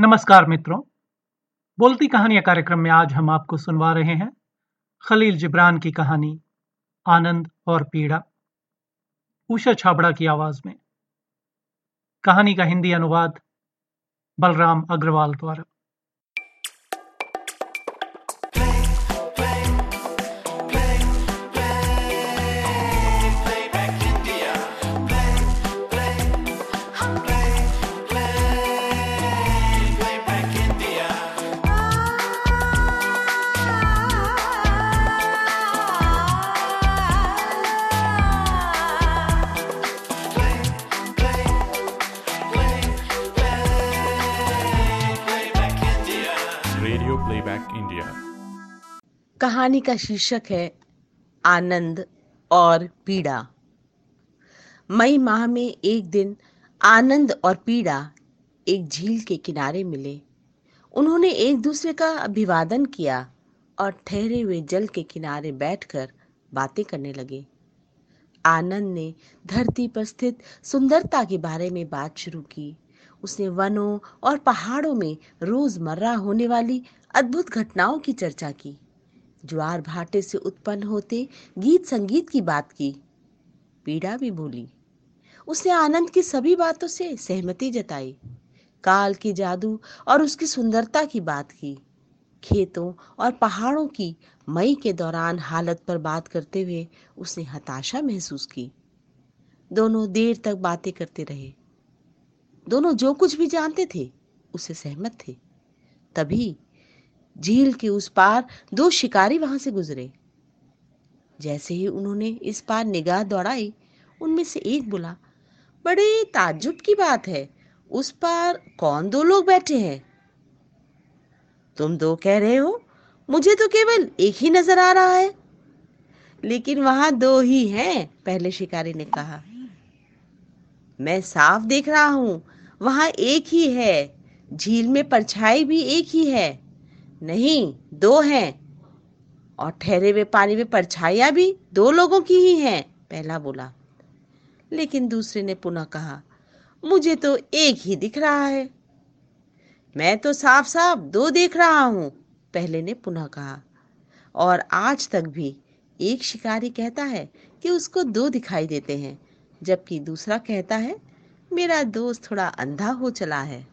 नमस्कार मित्रों। बोलती कहानियाँ कार्यक्रम में आज हम आपको सुनवा रहे हैं खलील जिब्रान की कहानी, आनंद और पीड़ा। उषा छाबड़ा की आवाज़ में। कहानी का हिंदी अनुवाद बलराम अग्रवाल द्वारा। प्लेबैक इंडिया कहानी का शीर्षक है आनंद और पीड़ा। मई माह में एक दिन आनंद और पीड़ा एक झील के किनारे मिले। उन्होंने एक दूसरे का अभिवादन किया और ठहरे हुए जल के किनारे बैठकर बातें करने लगे। आनंद ने धरती पर स्थित सुंदरता के बारे में बात शुरू की। उसने वनों और पहाड़ों में रोज़मर्रा होने वाली अद्भुत घटनाओं की चर्चा की। ज्वार भाटे से उत्पन्न होते गीत संगीत की बात की। पीड़ा भी बोली। उसने आनंद की सभी बातों से सहमति जताई। काल की जादू और उसकी सुंदरता की बात की। खेतों और पहाड़ों की मई के दौरान हालत पर बात करते हुए उसने हताशा महसूस की। दोनों देर तक बातें करते रहे। दोनों जो कुछ भी जानते थे उसे सहमत थे। तभी झील के उस पार दो शिकारी वहाँ से गुजरे। जैसे ही उन्होंने इस पार निगाह दौड़ाई, उनमें से एक बोला, बड़े ताज्जुब की बात है, उस पार कौन दो लोग बैठे हैं? तुम दो कह रहे हो? मुझे तो केवल एक ही नज़र आ रहा है। लेकिन वहाँ दो ही हैं, पहले शिकारी ने कहा। मैं साफ़ देख रहा हूँ वहाँ एक ही है। झील में परछाई भी एक ही है। नहीं, दो हैं। और ठहरे हुए पानी में परछाइयाँ भी दो लोगों की ही हैं, पहला बोला। लेकिन दूसरे ने पुनः कहा, मुझे तो एक ही दिख रहा है। मैं तो साफ़ साफ़ दो देख रहा हूँ। पहले ने पुनः कहा, और आज तक भी एक शिकारी कहता है कि उसको दो दिखाई देते हैं, जबकि दूसरा कहता है मेरा दोस्त थोड़ा अंधा हो चला है।